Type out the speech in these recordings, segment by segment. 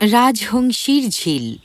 রাজহংসীর ঝিল।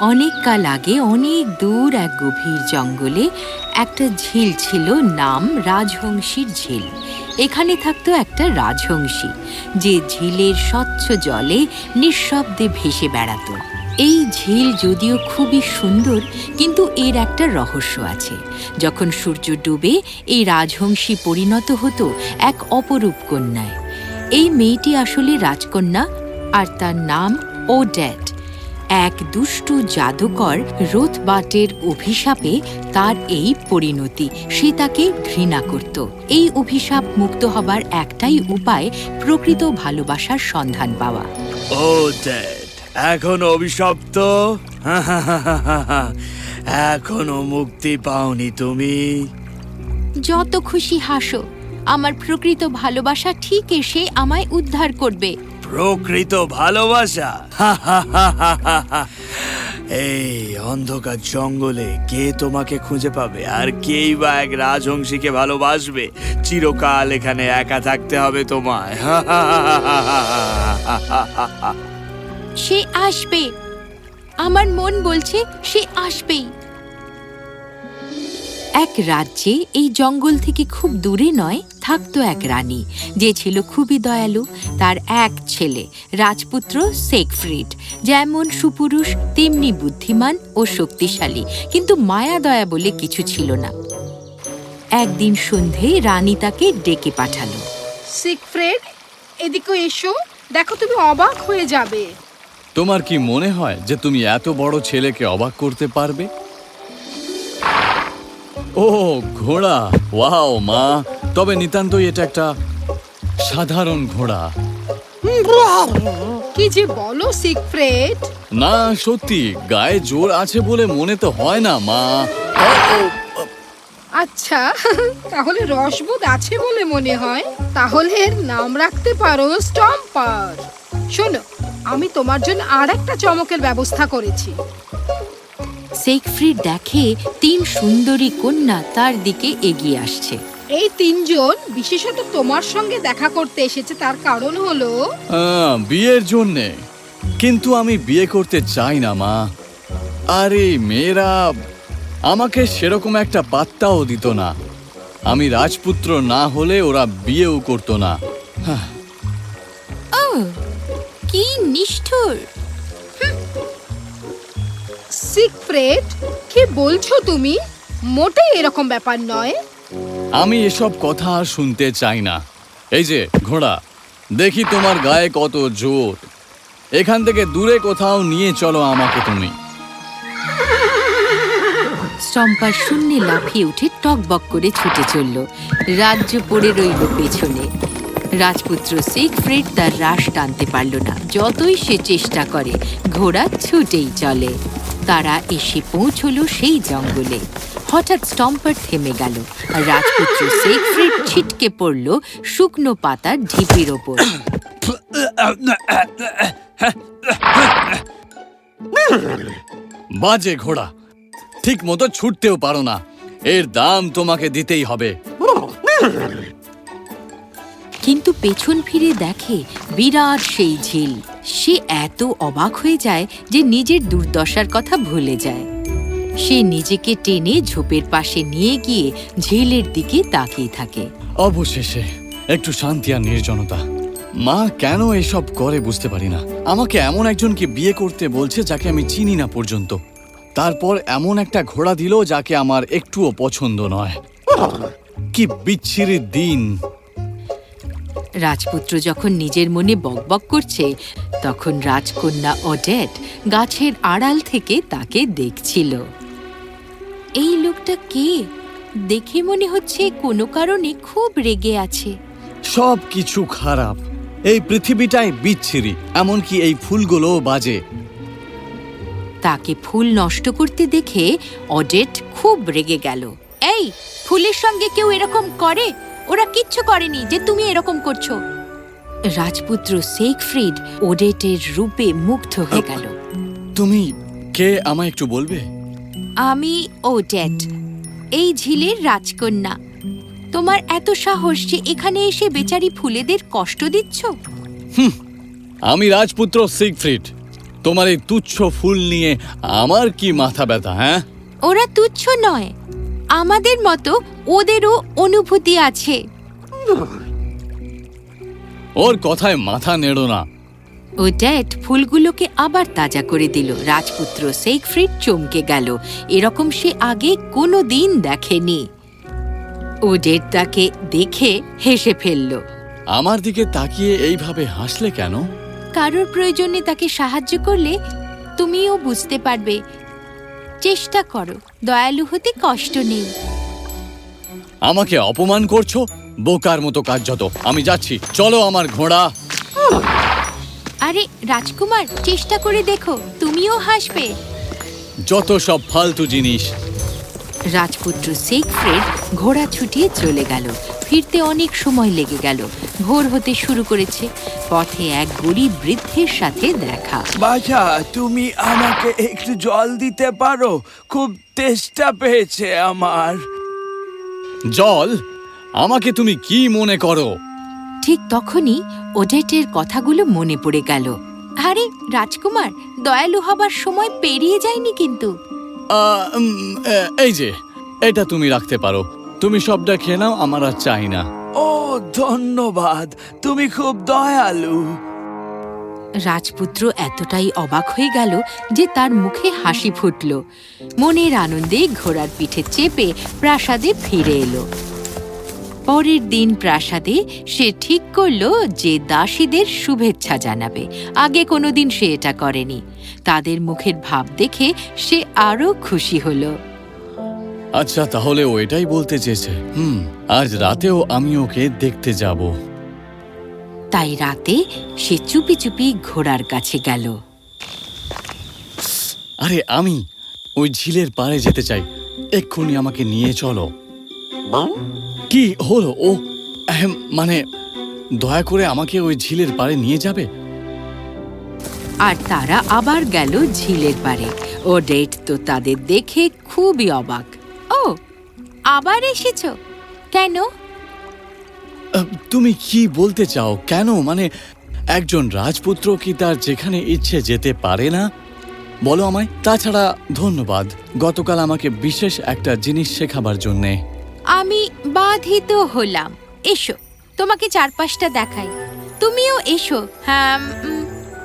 অনেক কাল আগে, অনেক দূর এক গভীর জঙ্গলে একটা ঝিল ছিল নাম রাজহংসীর ঝিল। এখানে থাকতো একটা রাজহংসী, যে ঝিলের স্বচ্ছ জলে নিঃশব্দে ভেসে বেড়াতো। এই ঝিল যদিও খুবই সুন্দর, কিন্তু এর একটা রহস্য আছে। যখন সূর্য ডুবে, এই রাজহংসী পরিণত হতো এক অপরূপ কন্যায়। এই মেয়েটি আসলে রাজকন্যা আর তার নাম ওড্যাট এক দুষ্টু জাদুকর রোথবাটের অভিশাপে তার এই পরিণতি। সে তাকে ঘৃণা করত। এই অভিশাপ মুক্ত হবার একটাই উপায় প্রকৃত ভালোবাসার সন্ধান পাওয়া। ও ড্যাড এখনও অভিশপ্ত? এখনও মুক্তি পাওনি তুমি। যত খুশি হাসো। আমার প্রকৃত ভালোবাসা ঠিক এসে আমায় উদ্ধার করবে। প্রকৃত ভালোবাসা এই অন্ধকার জঙ্গলে কে তোমাকে খুঁজে পাবে আর কেই বা এক রাজহংসীকে ভালোবাসবে চিরকাল এখানে একা থাকতে হবে তোমায় সে আসবে আমার মন বলছে সে আসবেই এক রাজ্যে এই জঙ্গল থেকে খুব দূরে নয় থাকতো এক রানী যে ছিল খুবই দয়ালু। তার এক ছেলে রাজপুত্র সেকফ্রিড যেমন সুপুরুষ তেমনি বুদ্ধিমান ও শক্তিশালী কিন্তু মায়া দয়া বলে কিছু ছিল না। একদিন সন্ধে রানী তাকে ডেকে পাঠালো। সিকফ্রেড এদিকে এসো দেখো তুমি অবাক হয়ে যাবে। তোমার কি মনে হয় যে তুমি এত বড় ছেলেকে অবাক করতে পারবে? ও ঘোড়া। ওয়াও মা। তবে নিতান্তই এটা একটা সাধারণ ঘোড়া। কি যে বলো সিকফ্রেড না সত্যি গায়ে জোর আছে বলে মনে তো হয় না মা। আচ্ছা তাহলে রসবোধ আছে বলে মনে হয়। তাহলে এর নাম রাখতে পারো স্টম্পার। শোনো আমি তোমার জন্য আর একটা চমকের ব্যবস্থা করেছি। সেকফ্রিড দেখে তিন সুন্দরী কন্যা তার দিকে এগিয়ে আসছে। এই তিনজন বিশেষত তোমার সঙ্গে দেখা করতে এসেছে তার কারণ হলো আহ, বিয়ের জন্যে। কিন্তু আমি বিয়ে করতে চাই না মা। আরে মেয়েরা আমাকে সেরকম একটা পাত্তাও দিত না। আমি রাজপুত্র না হলে ওরা বিয়েও করতো না। কি নিষ্ঠুর। সিকফ্রেড কি বলছো তুমি? মোটেই এরকম ব্যাপার নয়। আমি এসব কথা আর শুনতে চাই না। এই যে ঘোড়া দেখি তোমার গায়ে কত জোর। এখান থেকে দূরে কোথাও নিয়ে চলো আমাকে তুমি। স্টম্পার শূন্যে লাফিয়ে উঠে টকবক করে ছুটে চলল। রাজ্য পড়ে রইল পেছনে। রাজপুত্র সিগফ্রিড তার রাশ টানতে পারল না। যতই সে চেষ্টা করে ঘোড়া ছুটেই চলে। তারা এসে পৌঁছলো সেই জঙ্গলে। হঠাৎ স্টম্পার থেমে গেল আর রাজপুত্র সিগফ্রিড ছিটকে পড়ল শুকনো পাতার ঢিপির ওপর। বাজে ঘোড়া। ঠিক মতো ছুটতেও পারো না। এর দাম তোমাকে দিতেই হবে। কিন্তু পেছন ফিরে দেখে বিরাট সেই ঝিল। সে এত অবাক হয়ে যায় যে নিজের দুর্দশার কথা ভুলে যায়। সে নিজেকে টেনে ঝোপের পাশে নিয়ে গিয়ে ঝিলের দিকে তাকিয়ে থাকে। অবশেষে একটু শান্তি আর নির্জনতা। মা, কেন এসব করে বুঝতে পারি না? আমাকে এমন একজনকে বিয়ে করতে বলছে যাকে আমি চিনি না পর্যন্ত। তারপর এমন একটা ঘোড়া দিল যাকে আমার একটুও পছন্দ নয়। কি বিচ্ছিরি দিন। রাজপুত্র যখন নিজের মনে বকবক করছে তখন রাজকন্যা অডেট গাছের আড়াল থেকে তাকে দেখছিল। এই লোকটা কে? দেখে মনে হচ্ছে কোনো কারণে খুব রেগে আছে। সব কিছু খারাপ। এই পৃথিবীটাই বিচ্ছিরি এমনকি এই ফুলগুলোও বাজে। তাকে ফুল নষ্ট করতে দেখে অডেট খুব রেগে গেল। এই ফুলের সঙ্গে কেউ এরকম করে? ওরা কিচ্ছু করেনি যে তুমি এরকম করছ। রাজপুত্র সেকফ্রিড ওডেটের রূপে মুগ্ধ হয়ে গেল। তুমি কে আমায় একটু বলবে? আমি ওডেট এই ঝিলের রাজকন্যা। তোমার এত সাহস যে এখানে এসে বেচারি ফুলেদের কষ্ট দিচ্ছ? আমি রাজপুত্র সিগফ্রিড। তোমার এই তুচ্ছ ফুল নিয়ে আমার কি মাথা ব্যথা হ্যাঁ? ওরা তুচ্ছ নয় আমাদের মতো ওদেরও অনুভূতি আছে। ওর কথায় মাথা নেড়ো না। ও ড্যাড ফুলগুলোকে আবার তাজা করে দিল। রাজপুত্র সেইগফ্রিড চমকে গেল। এরকম সে আগে কোনো দিন দেখেনি। ও ডেড তাকে দেখে হেসে ফেলল। আমার দিকে তাকিয়ে এইভাবে হাসলে কেন? কারোর প্রয়োজনে তাকে সাহায্য করলে তুমিও বুঝতে পারবে চেষ্টা করো। দয়ালু হতে কষ্ট নেই। আমাকে অপমান করছ? বোকার মতো কাজ যত। আমি যাচ্ছি। চলো আমার ঘোড়া। আরে রাজকুমার চেষ্টা করে দেখো। তুমিও হাসবে। যত সব ফালতু জিনিস। রাজপুত্র সেগফ্রেড ঘোড়া ছুটিয়ে চলে গেল। ফিরতে অনেক সময় লেগে গেল। ভোর হতে শুরু করেছে। পথে এক গরিব বৃদ্ধের সাথে দেখা। বাছা তুমি আমাকে একটু জল দিতে পারো? খুব তেষ্টা পেয়েছে আমার। জল? আমাকে তুমি কি মনে করো? ঠিক তখনই ওডেটের কথাগুলো মনে পড়ে গেল। আরে রাজকুমার দয়ালু হবার সময় পেরিয়ে যায়নি কিন্তু। এই যে এটা তুমি রাখতে পারো। তুমি সবটা খেয়ে নাও আমার আর চাই না। ও ধন্যবাদ। তুমি খুব দয়ালু। রাজপুত্র এতটাই অবাক হয়ে গেল যে তার মুখে হাসি ফুটল। মনের আনন্দে ঘোড়ার পিঠে চেপে প্রাসাদে ফিরে এলো। পরের দিন প্রাসাদে সে ঠিক করল যে দাসীদের শুভেচ্ছা জানাবে। আগে কোনোদিন সে এটা করেনি। তাদের মুখের ভাব দেখে সে আরও খুশি হল। আচ্ছা তাহলে ও এটাই বলতে চেয়েছে। হুম আজ রাতেও আমি ওকে দেখতে যাব। তাই রাতে সে চুপি চুপি ঘোড়ার কাছে গেল। আরে আমি ওই ঝিলের পাড়ে যেতে চাই। এক্ষুনি আমাকে নিয়ে চলো। কি হলো? ও মানে দয়া করে আমাকে ওই ঝিলের পাড়ে নিয়ে যাবে? আর তারা আবার গেল ঝিলের পারে ও ডেট তো তাদের দেখে খুবই অবাক। ও আবার এসেছ? কেন? তুমি কি বলতে চাও? কেন? মানে একজন রাজপুত্র কি তার যেখানে ইচ্ছে যেতে পারে না? বলো আমায়। তাছাড়া ধন্যবাদ। গতকাল আমাকে বিশেষ একটা জিনিস শেখাবার জন্যে। আমি বাধিত হলাম। এসো তোমাকে চারপাশটা দেখাই। তুমিও এসো। হ্যাঁ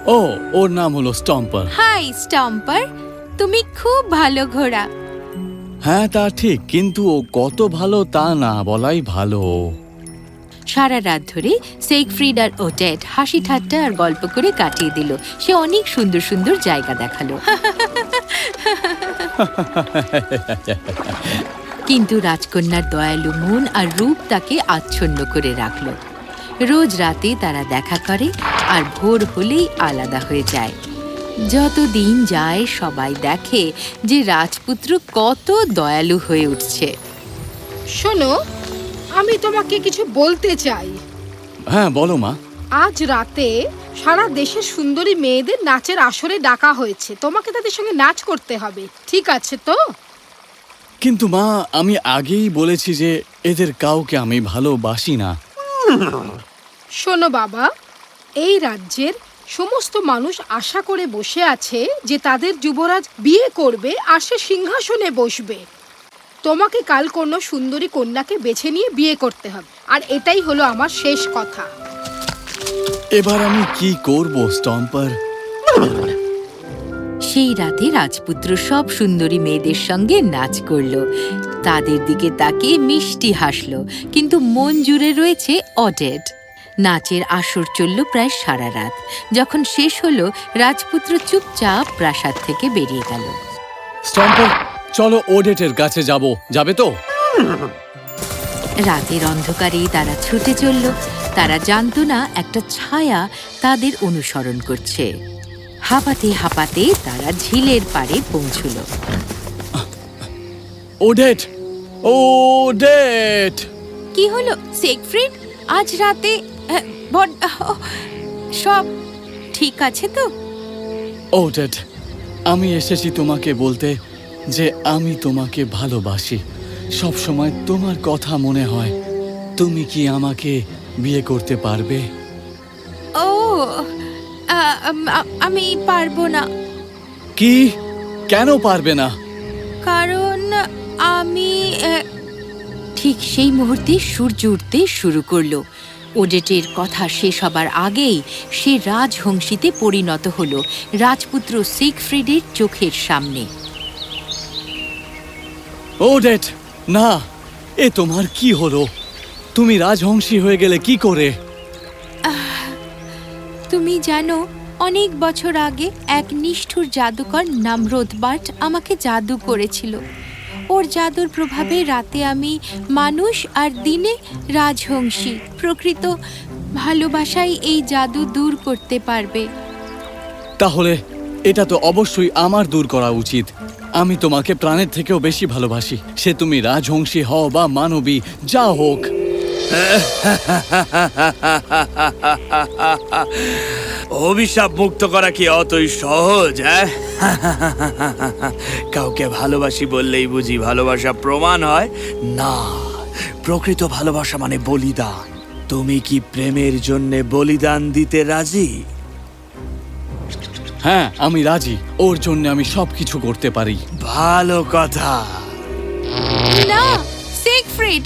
ও ওর নাম হলো স্টম্পার। High stumper. তুমি খুব ভালো ঘোড়া। হ্যাঁ তা ঠিক কিন্তু ও কত ভালো তা না বলাই ভালো। সারা রাত ধরে সেগফ্রিড আর ওটেড হাসি ঠাট্টা আর গল্প করে কাটিয়ে দিল। সে অনেক সুন্দর সুন্দর জায়গা দেখাল। কিন্তু রাজকন্যার দয়ালু মন আর রূপ তাকে আচ্ছন্ন করে রাখল। রোজ রাতে তারা দেখা করে আর ভোর হলেই আলাদা হয়ে যায়। যত দিন যায় সবাই দেখে যে রাজপুত্র কত দয়ালু হয়ে উঠছে। শোনো আমি তোমাকে কিছু বলতে চাই। হ্যাঁ বলো মা। আজ রাতে সারা দেশের সুন্দরী মেয়েদের নাচের আসরে ডাকা হয়েছে। তোমাকে তাদের সঙ্গে নাচ করতে হবে। ঠিক আছে তো? কিন্তু মা আমি আগেই বলেছি যে এদের কাউকে আমি ভালোবাসি না। শোনো বাবা এই রাজ্যের সমস্ত মানুষ আশা করে বসে আছে যে তাদের যুবরাজ বিয়ে করবে আর সে সিংহাসনে বসবে। তোমাকে কাল কোনো সুন্দরী কন্যাকে বেছে নিয়ে বিয়ে করতে হবে আর এটাই হলো আমার শেষ কথা। এবার আমি কি করব স্টম্পার সেই রাতে রাজপুত্র সব সুন্দরী মেয়েদের সঙ্গে নাচ করল। তাদের দিকে তাকে মিষ্টি হাসল কিন্তু মন জুড়ে রয়েছে অডেড। নাচের আসর চলল প্রায় সারা রাত। যখন শেষ হলো রাজপুত্র চুপচাপ প্রাসাদ থেকে বেরিয়ে গেল। চলো ওডেটের কাছে যাব। যাবে তো? রাতের অন্ধকারে তারা ছুটে চলল। তারা জানতো না একটা ছায়া তাদের অনুসরণ করছে। হাঁপাতে হাঁপাতে তারা ঝিলের পাড়ে পৌঁছলো। ওডেট ওডেট। কি হলো সেগফ্রিড? আজ রাতে সব ঠিক আছে তো? ওডেট আমি এসেছি তোমাকে বলতে যে আমি তোমাকে ভালোবাসি। সব সময় তোমার কথা মনে হয়। তুমি কি আমাকে বিয়ে করতে পারবে? ও আম- পারব না। কি? কেন পারবে না? কারণ আমি ঠিক সেই মুহূর্তে সূর্য উঠতে শুরু করল। ওডেটের কথা শেষ হবার আগেই সে রাজহংসীতে পরিণত হলো রাজপুত্র সিগফ্রিডের চোখের সামনে। ওডেট না এ তোমার কি হলো? তুমি রাজহংসী হয়ে গেলে কি করে? তুমি জানো অনেক বছর আগে এক নিষ্ঠুর জাদুকর নাম রোদবাট আমাকে জাদু করেছিল। ওর জাদুর প্রভাবে রাতে আমি মানুষ আর দিনে রাজহংসী। প্রকৃত ভালোবাসাই এই জাদু দূর করতে পারবে। তাহলে এটা তো অবশ্যই আমার দূর করা উচিত। আমি তোমাকে প্রাণের থেকেও বেশি ভালোবাসি। সে তুমি রাজহংসী হও বা মানবী, যা হোক। অভিশাপ মুক্ত করা কি অতই সহজ হ্যাঁ? কাউকে ভালোবাসি বললেই বুঝি ভালোবাসা প্রমাণ হয়। না প্রকৃত ভালোবাসা মানে বলিদান। তুমি কি প্রেমের জন্য বলিদান দিতে রাজি? হ্যাঁ আমি রাজি। ওর জন্য আমি সবকিছু করতে পারি। ভালো কথা। না সিগফ্রিড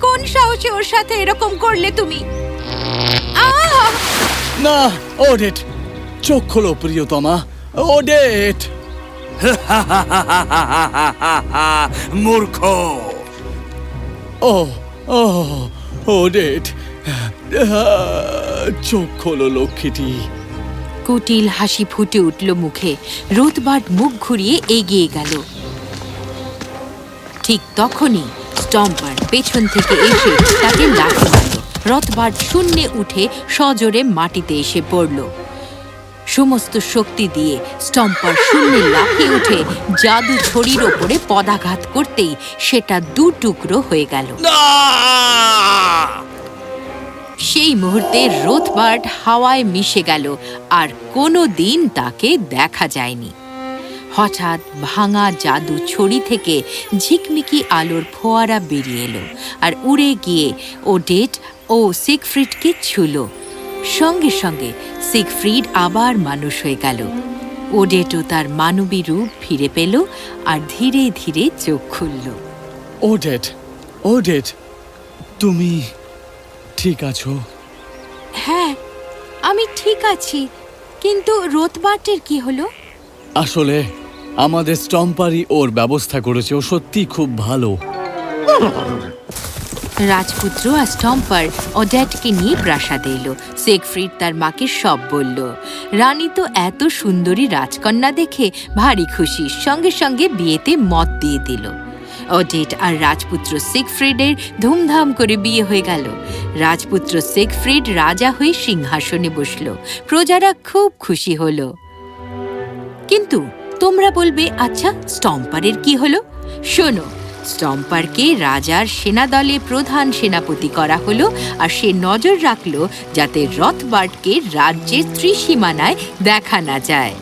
কোন সাহসে ওর সাথে এরকম করলে তুমি! না ওডেট চোখ খোলো প্রিয়তমা। ওডেট মূর্খ। ও ও ওডেট চোখ খোলো লক্ষ্মীটি। কুটিল হাসি ফুটে উঠল মুখে। রোদবার্ড মুখ ঘুরিয়ে এগিয়ে গেল। ঠিক তখনই স্টম্পার পেছন থেকে এসে তাকে লাথি মারল রথবার্ড শূন্যে উঠে সজোরে মাটিতে এসে পড়ল। সমস্ত শক্তি দিয়ে স্টম্পার শূন্যে লাফিয়ে উঠে জাদু ছড়ির ওপরে পদাঘাত করতেই সেটা দু টুকরো হয়ে গেল। সেই মুহূর্তে রোথবার্ড হাওয়ায় মিশে গেল আর কোনো দিন তাকে দেখা যায়নি। হঠাৎ ভাঙা জাদু ছড়ি থেকে ঝিকমিকি আলোর ফোয়ারা বেরিয়ে এলো আর উড়ে গিয়ে ও ডেট ও সিগফ্রিডকে ছুল। সঙ্গে সঙ্গে সিগফ্রিড আবার মানুষ হয়ে গেল। ওডেটও তার মানবী রূপ ফিরে পেল আর ধীরে ধীরে চোখ খুলল। ওডেট ওডেট তুমি ঠিক আছো? হ্যাঁ আমি ঠিক আছি কিন্তু রোতবাটের কি হলো? আসলে আমাদের স্টম্পারই ওর ব্যবস্থা করেছে, ও সত্যি খুব ভালো। রাজপুত্র আর স্টম্পার অড্যাটকে নিয়ে প্রাসাদে এলো। সেগফ্রিড তার মাকে সব বলল, রানী তো এত সুন্দরী রাজকন্যা দেখে ভারী খুশি। সঙ্গে সঙ্গে বিয়েতে মত দিয়ে দিল। অডেট আর রাজপুত্র সিগফ্রিডের ধুমধাম করে বিয়ে হয়ে গেল। রাজপুত্র সিগফ্রিড রাজা হয়ে সিংহাসনে বসল। প্রজারা খুব খুশি হলো। কিন্তু তোমরা বলবে আচ্ছা স্টম্পারের কি হলো? শোনো, স্টম্পারকে রাজার সেনাদলে প্রধান সেনাপতি করা হলো আর সে নজর রাখল যাতে রথবার্ডকে রাজ্যের ত্রিসীমানায় দেখা না যায়।